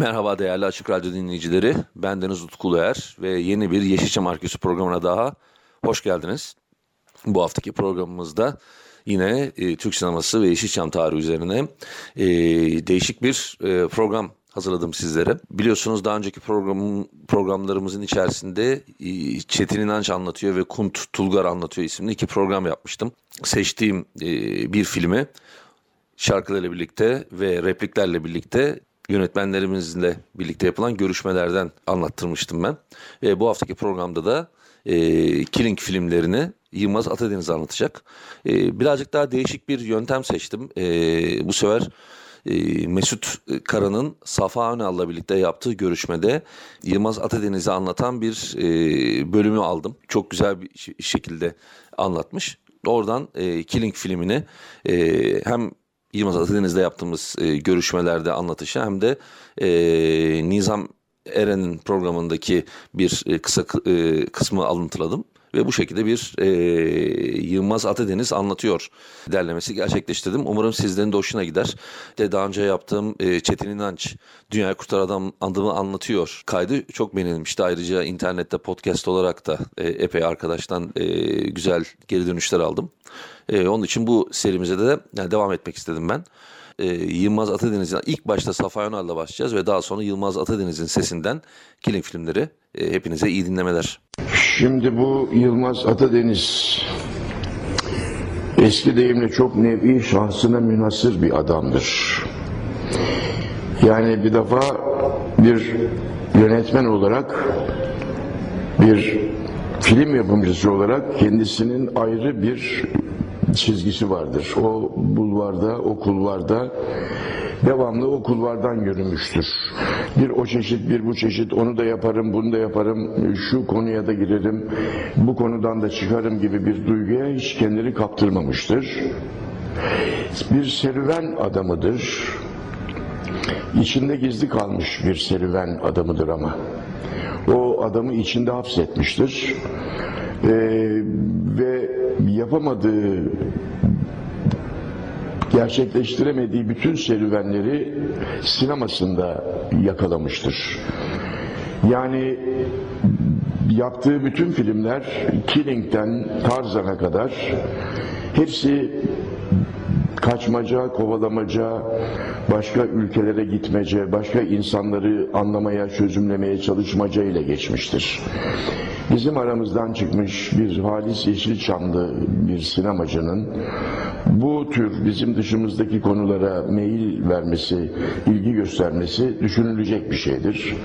Merhaba değerli Açık Radyo dinleyicileri. Ben Deniz Utku Er ve yeni bir Yeşilçam Arküsü programına daha hoş geldiniz. Bu haftaki programımızda yine e, Türk sineması ve Yeşilçam tarihi üzerine e, değişik bir e, program hazırladım sizlere. Biliyorsunuz daha önceki program, programlarımızın içerisinde e, Çetin İnanç anlatıyor ve Kunt Tulgar anlatıyor isimli iki program yapmıştım. Seçtiğim e, bir filmi şarkılarla birlikte ve repliklerle birlikte yönetmenlerimizle birlikte yapılan görüşmelerden anlattırmıştım ben. E, bu haftaki programda da e, Killing filmlerini Yılmaz Atadeniz anlatacak. E, birazcık daha değişik bir yöntem seçtim. E, bu sefer e, Mesut Kara'nın Safa Önal'la birlikte yaptığı görüşmede Yılmaz Atadeniz'i anlatan bir e, bölümü aldım. Çok güzel bir şekilde anlatmış. Oradan e, Killing filmini e, hem Yılmaz Atadeniz'de yaptığımız e, görüşmelerde anlatışı hem de e, Nizam Eren'in programındaki bir e, kısa e, kısmı alıntıladım. Ve bu şekilde bir e, Yılmaz Atadeniz anlatıyor derlemesi gerçekleştirdim. Umarım sizlerin de hoşuna gider. De daha önce yaptığım e, Çetin İnanç Dünya Kurtar Adam adımı anlatıyor. Kaydı çok beğenilmişti. Ayrıca internette podcast olarak da e, epey arkadaştan e, güzel geri dönüşler aldım. E, onun için bu serimize de yani devam etmek istedim ben. E, Yılmaz Atadeniz'in ilk başta Safa Yonar'la başlayacağız ve daha sonra Yılmaz Atadeniz'in sesinden Killing filmleri. E, hepinize iyi dinlemeler. Şimdi bu Yılmaz Atadeniz eski deyimle çok nevi şahsına münasır bir adamdır. Yani bir defa bir yönetmen olarak bir film yapımcısı olarak kendisinin ayrı bir çizgisi vardır. O bulvarda, o kulvarda devamlı o kulvardan yürümüştür. Bir o çeşit, bir bu çeşit, onu da yaparım, bunu da yaparım, şu konuya da girerim, bu konudan da çıkarım gibi bir duyguya hiç kendini kaptırmamıştır. Bir serüven adamıdır. İçinde gizli kalmış bir serüven adamıdır ama. O adamı içinde hapsetmiştir. Ee, ve yapamadığı gerçekleştiremediği bütün serüvenleri sinemasında yakalamıştır. Yani yaptığı bütün filmler Killing'den Tarzan'a kadar hepsi kaçmaca, kovalamaca, başka ülkelere gitmece, başka insanları anlamaya, çözümlemeye çalışmaca ile geçmiştir. Bizim aramızdan çıkmış bir Halis Yeşilçamlı bir sinemacının bu tür bizim dışımızdaki konulara meyil vermesi, ilgi göstermesi düşünülecek bir şeydir.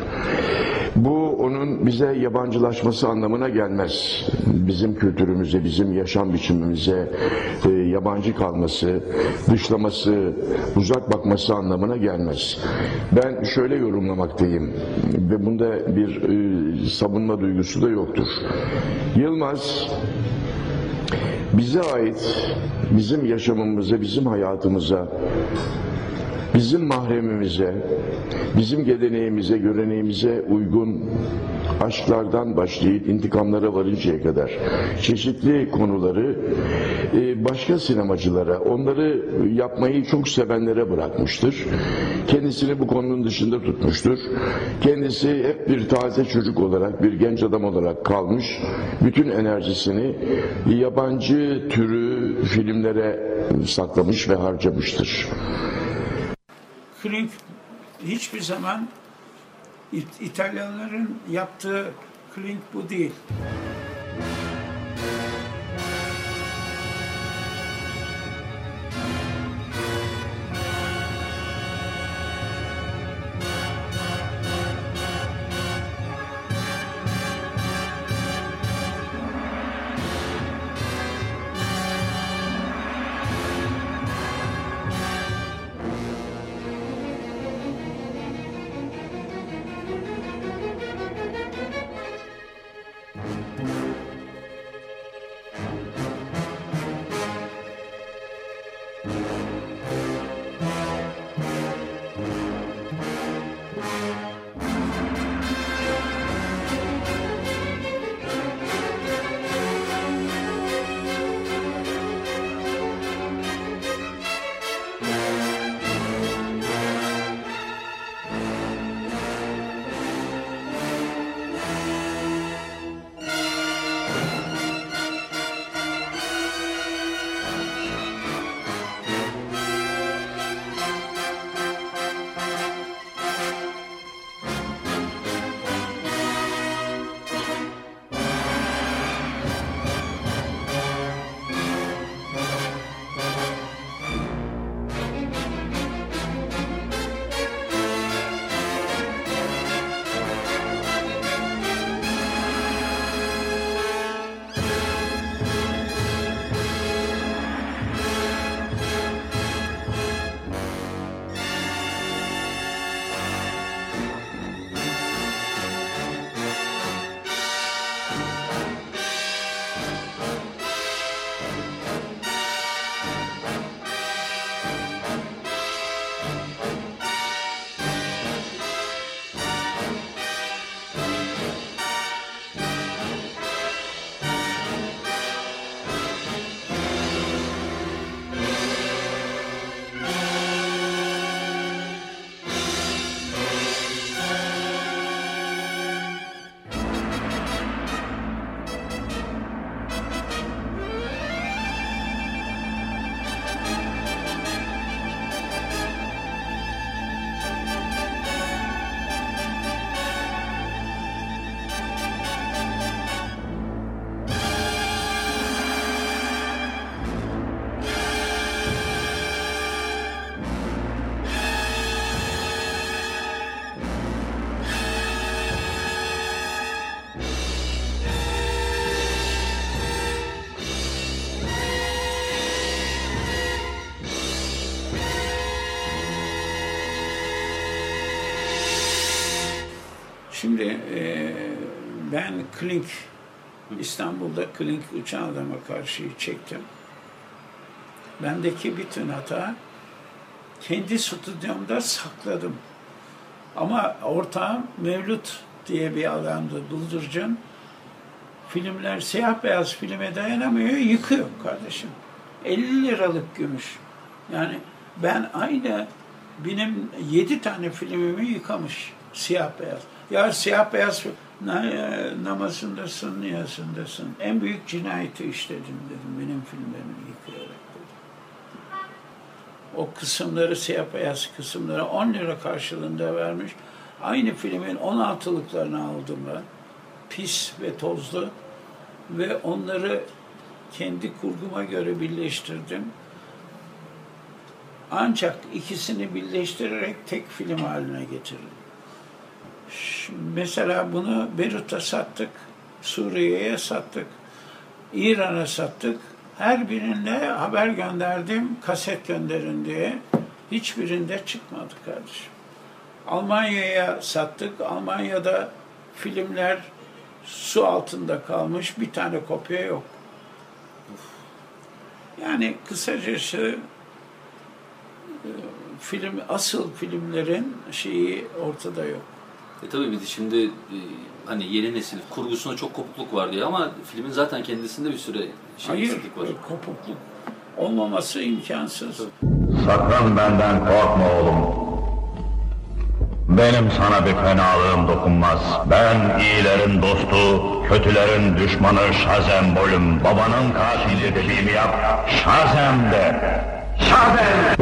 Bu onun bize yabancılaşması anlamına gelmez. Bizim kültürümüze, bizim yaşam biçimimize e, yabancı kalması, dışlaması, uzak bakması anlamına gelmez. Ben şöyle yorumlamaktayım ve bunda bir e, savunma duygusu da yoktur. Yılmaz bize ait, bizim yaşamımıza, bizim hayatımıza bizim mahremimize, bizim geleneğimize, göreneğimize uygun aşklardan başlayıp intikamlara varıncaya kadar çeşitli konuları e, başka sinemacılara, onları yapmayı çok sevenlere bırakmıştır. Kendisini bu konunun dışında tutmuştur. Kendisi hep bir taze çocuk olarak, bir genç adam olarak kalmış. Bütün enerjisini yabancı türü filmlere saklamış ve harcamıştır. Klink hiçbir zaman İtalyanların yaptığı klink bu değil. Şimdi e, ben Klink, İstanbul'da Klink Uçan Adam'a karşı çektim. Bendeki bütün hata kendi stüdyomda sakladım. Ama ortağım Mevlüt diye bir adamdı, Buldurcan. Filmler siyah beyaz filme dayanamıyor, yıkıyor kardeşim. 50 liralık gümüş. Yani ben aynı benim 7 tane filmimi yıkamış siyah beyaz. Ya siyah beyaz e, namazındasın, niyasındasın. En büyük cinayeti işledim dedim benim filmlerimi yıkayarak. O kısımları siyah beyaz kısımları 10 lira karşılığında vermiş. Aynı filmin 16'lıklarını aldım ben. Pis ve tozlu. Ve onları kendi kurguma göre birleştirdim. Ancak ikisini birleştirerek tek film haline getirdim. Mesela bunu Beyrut'a sattık, Suriye'ye sattık, İran'a sattık. Her birinde haber gönderdim, kaset gönderin diye. Hiçbirinde çıkmadı kardeşim. Almanya'ya sattık. Almanya'da filmler su altında kalmış. Bir tane kopya yok. Yani kısacası e, film asıl filmlerin şeyi ortada yok. E tabii bir de şimdi e, hani yeni nesil kurgusunda çok kopukluk var diyor ama filmin zaten kendisinde bir süre şey Hayır, var. kopukluk olmaması imkansız. Sakın benden korkma oğlum. Benim sana bir fenalığım dokunmaz. Ben iyilerin dostu, kötülerin düşmanı Şazembolüm. Babanın katili dediğimi yap, Şazem de. Şazem!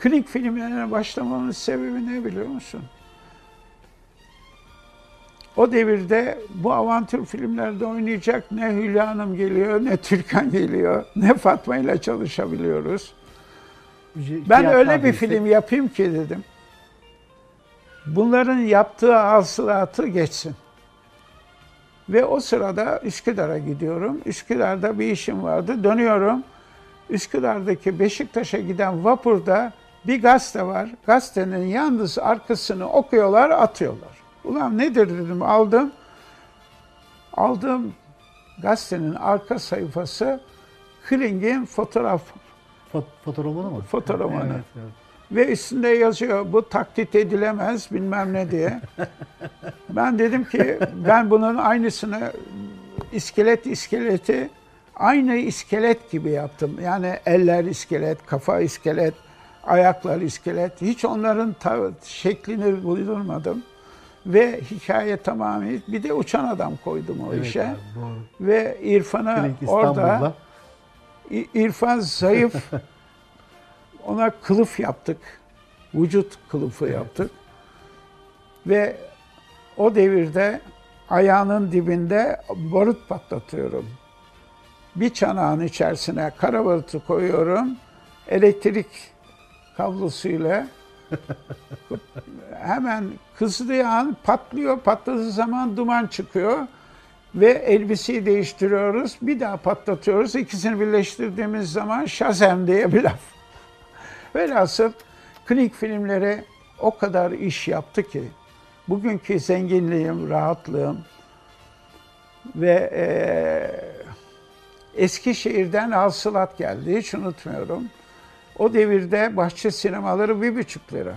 Klik filmlerine başlamamın sebebi ne biliyor musun? O devirde bu avantür filmlerde oynayacak ne Hülya Hanım geliyor, ne Türkan geliyor, ne Fatma ile çalışabiliyoruz. Ben öyle bir film yapayım ki dedim. Bunların yaptığı hasılatı geçsin. Ve o sırada Üsküdar'a gidiyorum. Üsküdar'da bir işim vardı. Dönüyorum. Üsküdar'daki Beşiktaş'a giden vapurda bir gazete var. Gazetenin yalnız arkasını okuyorlar, atıyorlar. Ulan nedir dedim aldım. Aldığım gazetenin arka sayfası Kling'in fotoğraf Fot fotoğrafını mı? Fotoromanı. Evet, evet. ve üstünde yazıyor bu taklit edilemez bilmem ne diye. ben dedim ki ben bunun aynısını iskelet iskeleti aynı iskelet gibi yaptım. Yani eller iskelet, kafa iskelet, ayaklar iskelet. Hiç onların şeklini uydurmadım. Ve hikaye tamamen bir de uçan adam koydum o Evet işe. abi, doğru. Ve İrfan'a orada İrfan zayıf. Ona kılıf yaptık. Vücut kılıfı yaptık. Ve o devirde ayağının dibinde barut patlatıyorum. Bir çanağın içerisine kara barutu koyuyorum. Elektrik kablosuyla hemen kızdığı an patlıyor. Patladığı zaman duman çıkıyor ve elbiseyi değiştiriyoruz. Bir daha patlatıyoruz. İkisini birleştirdiğimiz zaman şazem diye bir laf. Velhasıl klinik filmleri o kadar iş yaptı ki bugünkü zenginliğim, rahatlığım ve eee Eskişehir'den hasılat geldi. Hiç unutmuyorum. O devirde bahçe sinemaları bir buçuk lira.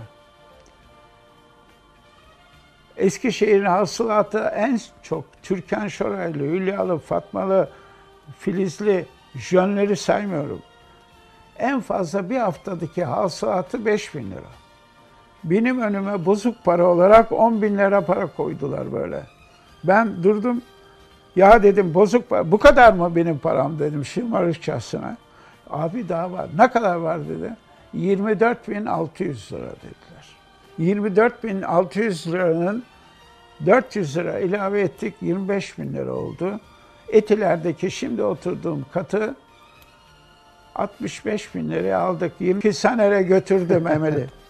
Eskişehir'in hasılatı en çok Türkan Şoraylı, Hülyalı, Fatmalı, Filizli, Jönleri saymıyorum. En fazla bir haftadaki hasılatı 5 bin lira. Benim önüme bozuk para olarak 10 bin lira para koydular böyle. Ben durdum, ya dedim bozuk para, bu kadar mı benim param dedim şımarıkçasına. Abi daha var. Ne kadar var dedi. 24.600 lira dediler. 24.600 liranın 400 lira ilave ettik 25 bin lira oldu. Etiler'deki şimdi oturduğum katı 65 bin liraya aldık. 22 senere götürdüm Emel'i.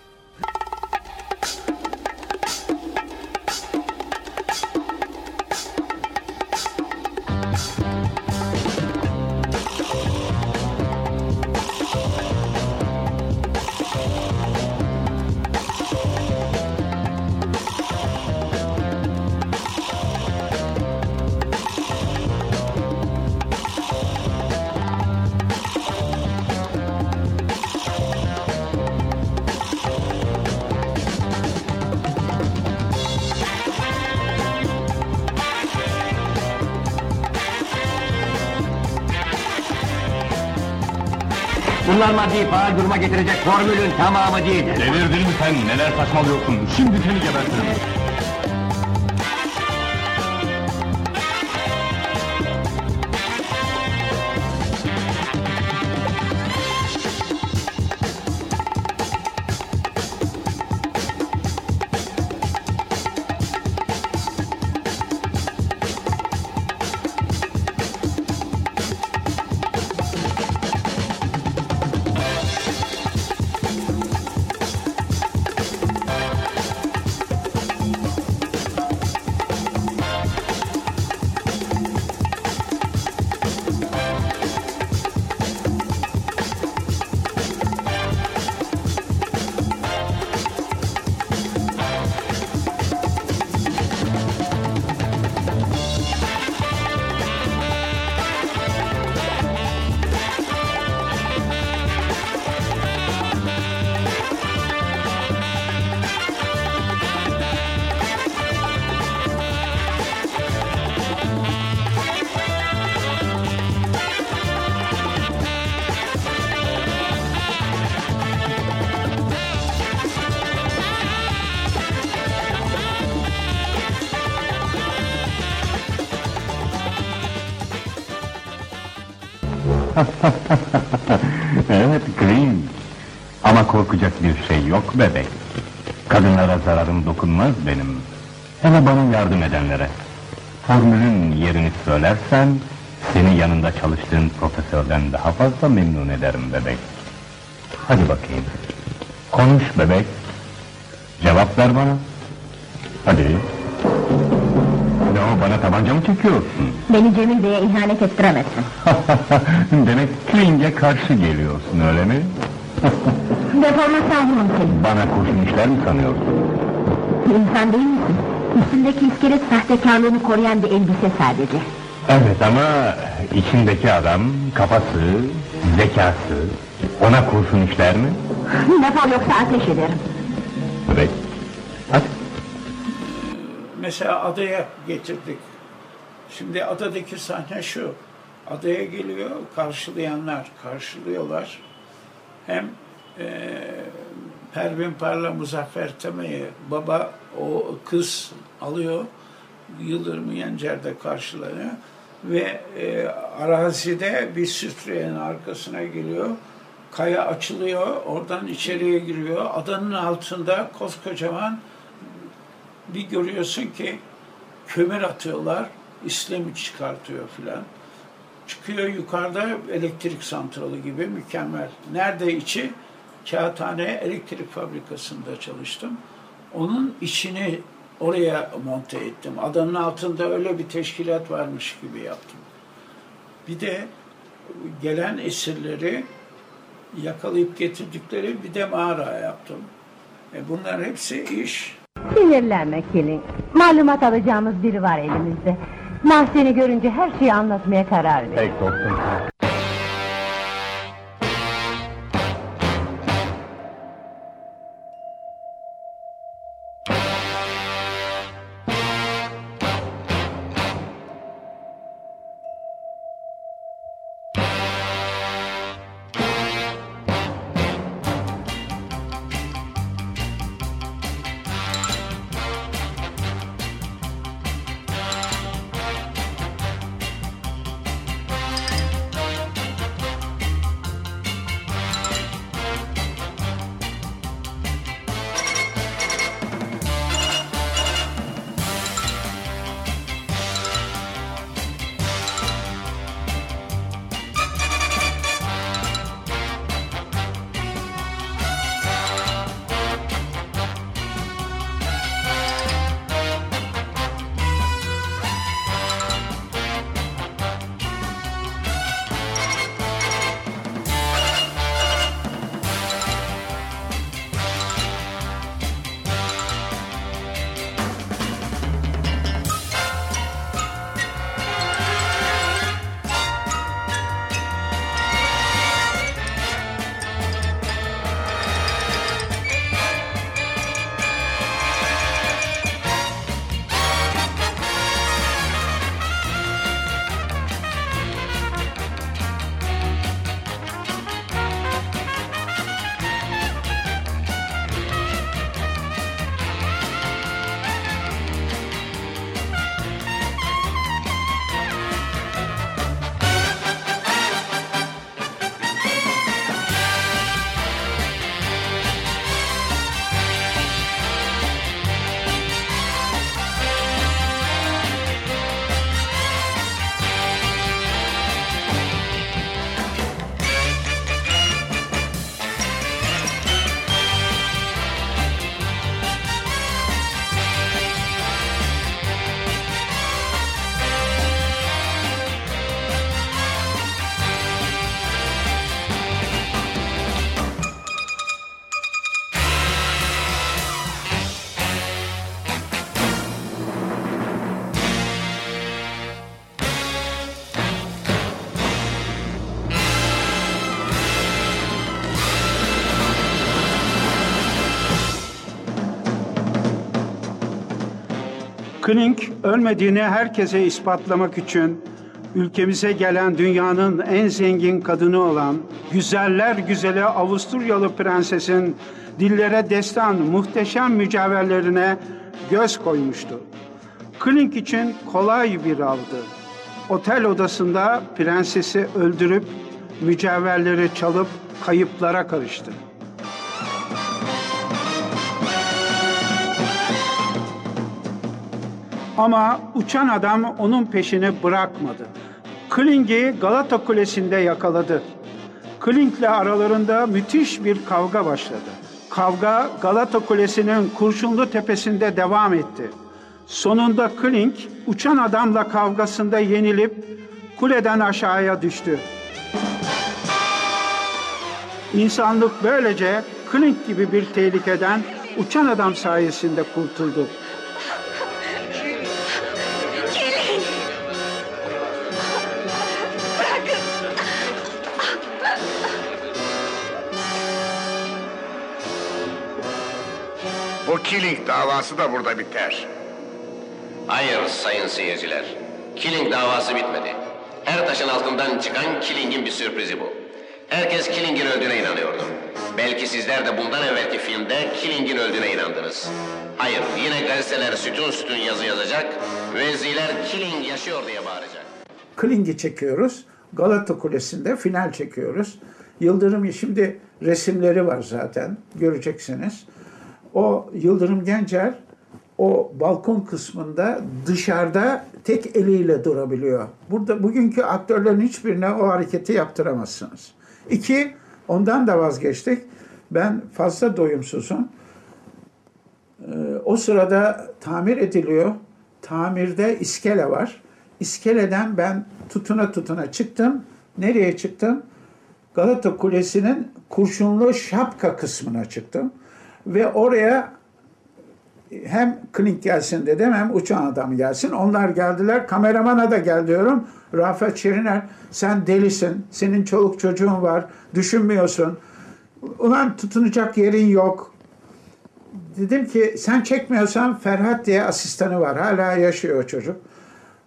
Maddi faal duruma getirecek formülün tamamı değildir. Delirdin sen? Neler saçmalıyorsun? Şimdi seni gebertirim. evet Green. Ama korkacak bir şey yok bebek. Kadınlara zararım dokunmaz benim. Hele bana yardım edenlere. Formülün yerini söylersen... ...seni yanında çalıştığın profesörden daha fazla memnun ederim bebek. Hadi bakayım. Konuş bebek. Cevap ver bana. Hadi. O bana tabanca mı çekiyorsun? Beni Cemil Bey'e ihanet ettiremezsin. Demek Kling'e karşı geliyorsun öyle mi? Defolma savunurum seni. Bana kurşun işler mi sanıyorsun? İnsan değil misin? Üstündeki iskelet sahtekarlığını koruyan bir elbise sadece. Evet ama içindeki adam, kafası, zekası ona kurşun işler mi? Defol yoksa ateş ederim. Mesela adaya getirdik. Şimdi adadaki sahne şu. Adaya geliyor, karşılayanlar karşılıyorlar. Hem e, Pervin Parla Muzaffer Teme'yi baba o kız alıyor. Yıldırım Yencer'de karşılanıyor. Ve e, arazide bir sütreyenin arkasına geliyor. Kaya açılıyor, oradan içeriye giriyor. Adanın altında koskocaman bir görüyorsun ki kömür atıyorlar, İslam'ı çıkartıyor filan. Çıkıyor yukarıda elektrik santralı gibi mükemmel. Nerede içi? Kağıthane elektrik fabrikasında çalıştım. Onun içini oraya monte ettim. Adanın altında öyle bir teşkilat varmış gibi yaptım. Bir de gelen esirleri yakalayıp getirdikleri bir de mağara yaptım. E bunlar hepsi iş. Sinirlenme Killing. Malumat alacağımız biri var elimizde. Nah seni görünce her şeyi anlatmaya karar verdi. Pek dostum. Klink ölmediğini herkese ispatlamak için ülkemize gelen dünyanın en zengin kadını olan güzeller güzeli Avusturyalı prensesin dillere destan muhteşem mücevherlerine göz koymuştu. Klink için kolay bir avdı. Otel odasında prensesi öldürüp mücevherleri çalıp kayıplara karıştı. Ama uçan adam onun peşini bırakmadı. Kling'i Galata Kulesi'nde yakaladı. Kling'le aralarında müthiş bir kavga başladı. Kavga Galata Kulesi'nin Kurşunlu Tepesi'nde devam etti. Sonunda Kling uçan adamla kavgasında yenilip kuleden aşağıya düştü. İnsanlık böylece Kling gibi bir tehlikeden uçan adam sayesinde kurtuldu. Bu Killing davası da burada biter. Hayır sayın seyirciler. Killing davası bitmedi. Her taşın altından çıkan Killing'in bir sürprizi bu. Herkes Killing'in öldüğüne inanıyordu. Belki sizler de bundan evvelki filmde Killing'in öldüğüne inandınız. Hayır, yine gazeteler sütun sütun yazı yazacak, müezziler Killing yaşıyor diye bağıracak. Kling'i çekiyoruz. Galata Kulesi'nde final çekiyoruz. Yıldırım şimdi resimleri var zaten göreceksiniz. O Yıldırım Gencer o balkon kısmında dışarıda tek eliyle durabiliyor. Burada bugünkü aktörlerin hiçbirine o hareketi yaptıramazsınız. İki, ondan da vazgeçtik. Ben fazla doyumsuzum. Ee, o sırada tamir ediliyor. Tamirde iskele var. İskeleden ben tutuna tutuna çıktım. Nereye çıktım? Galata Kulesi'nin kurşunlu şapka kısmına çıktım. Ve oraya hem klinik gelsin dedim hem uçan adam gelsin. Onlar geldiler. Kameramana da gel diyorum. Rafet Şiriner sen delisin. Senin çoluk çocuğun var. Düşünmüyorsun. Ulan tutunacak yerin yok. Dedim ki sen çekmiyorsan Ferhat diye asistanı var. Hala yaşıyor çocuk.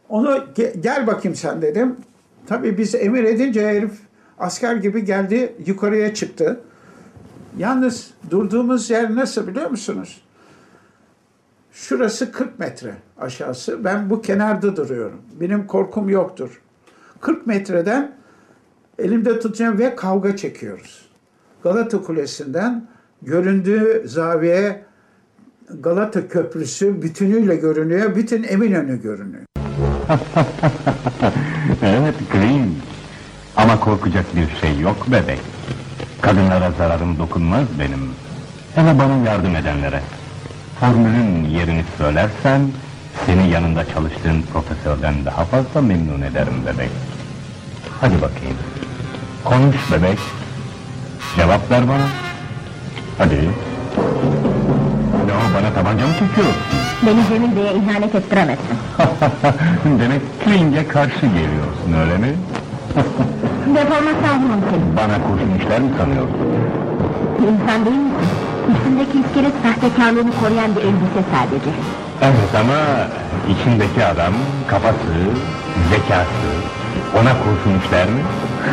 Onu gel bakayım sen dedim. Tabii biz emir edince herif asker gibi geldi yukarıya çıktı. Yalnız durduğumuz yer nasıl biliyor musunuz? Şurası 40 metre aşağısı. Ben bu kenarda duruyorum. Benim korkum yoktur. 40 metreden elimde tutacağım ve kavga çekiyoruz. Galata Kulesi'nden göründüğü zaviye Galata Köprüsü bütünüyle görünüyor. Bütün Eminönü görünüyor. evet Green. Ama korkacak bir şey yok bebek. Kadınlara zararım dokunmaz benim. Hele bana yardım edenlere. Formülün yerini söylersen, seni yanında çalıştığın profesörden daha fazla memnun ederim bebek. Hadi bakayım. Konuş bebek. Cevap ver bana. Hadi. Ne o bana tabanca mı çekiyorsun? Beni Cemil Bey'e ihanet ettiremezsin. Demek Kling'e karşı geliyorsun öyle mi? Defolma savunurum seni. Bana kurşun işler mi sanıyorsun? İnsan değil misin? Üstündeki iskelet sahtekarlığını koruyan bir elbise sadece. Evet ama içindeki adam, kafası, zekası, ona kurşun işler mi?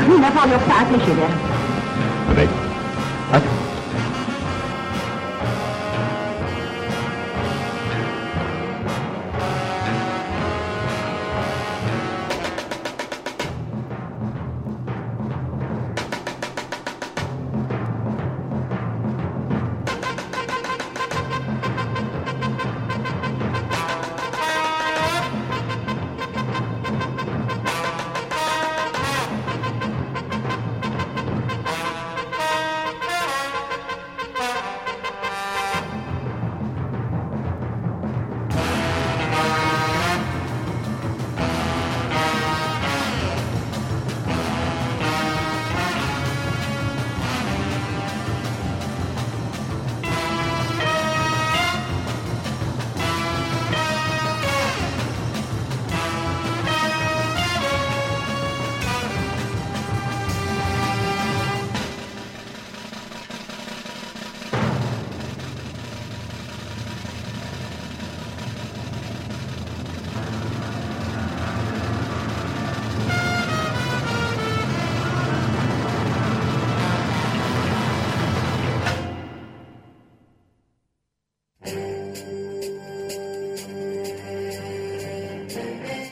Defol yoksa ateş ederim. Peki. Hadi.